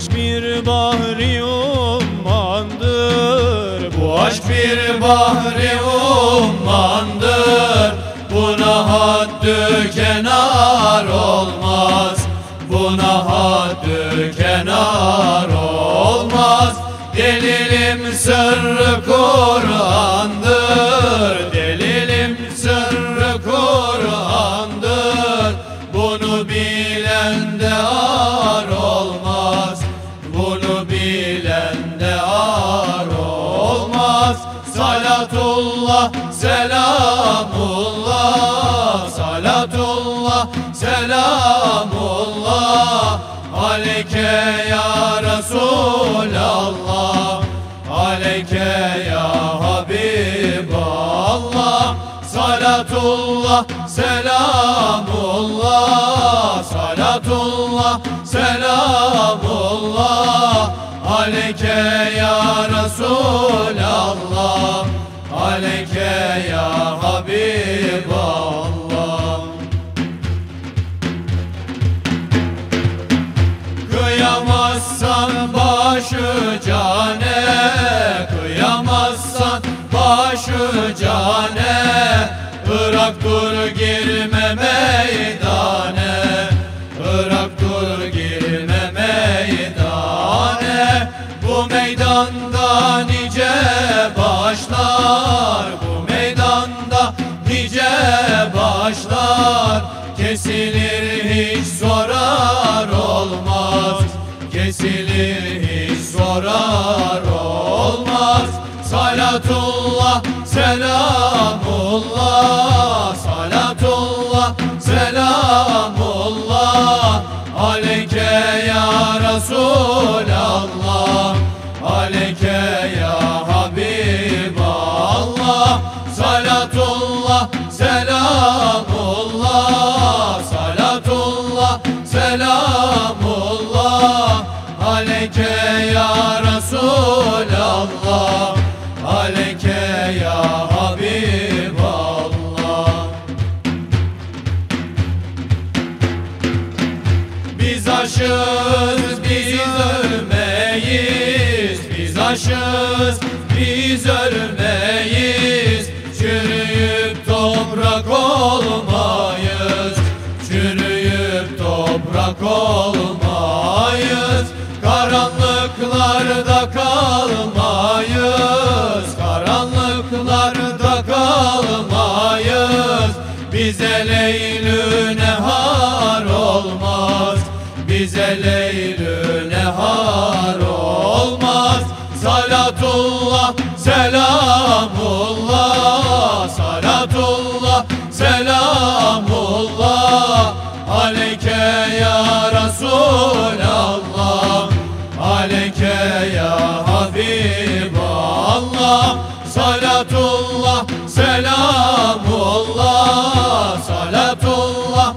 aşk bir bahri ummandır. Bu aşk bir bahri ummandır. Buna haddü kenar olmaz. Buna haddü kenar olmaz. Delilim sırrı Kur'an'dır selamullah Salatullah, selamullah. Aleyke ya Resulallah Aleyke ya Habiballah. Salatullah, selamullah Salatullah, selamullah. Aleyke ya Resulallah Kıyamazsan başı cane Kıyamazsan başı cane. Irak dur girme meydane Irak dur girme meydane. Bu meydanda nice başlar Bu meydanda nice başlar. Kesilir Kesilir hiç sorar olmaz. Salatullah, selamullah. Salatullah, selamullah. Aleyke ya Resulallah. Aleyke ya Habiballah. Salatullah, selamullah Biz aşığız, biz ölmeyiz. Biz aşığız, biz ölmeyiz. Çürüyüp toprak olmayız. Çürüyüp toprak olmayız. Karanlıklarda kalmayız. Karanlıklarda kalmayız. Bize leylü nehar olmaz bize leylü nehar olmaz. Salatullah selamullah. Salatullah selamullah. Aleyke ya Resulallah. Aleyke ya Habiballah. Salatullah selamullah. Salatullah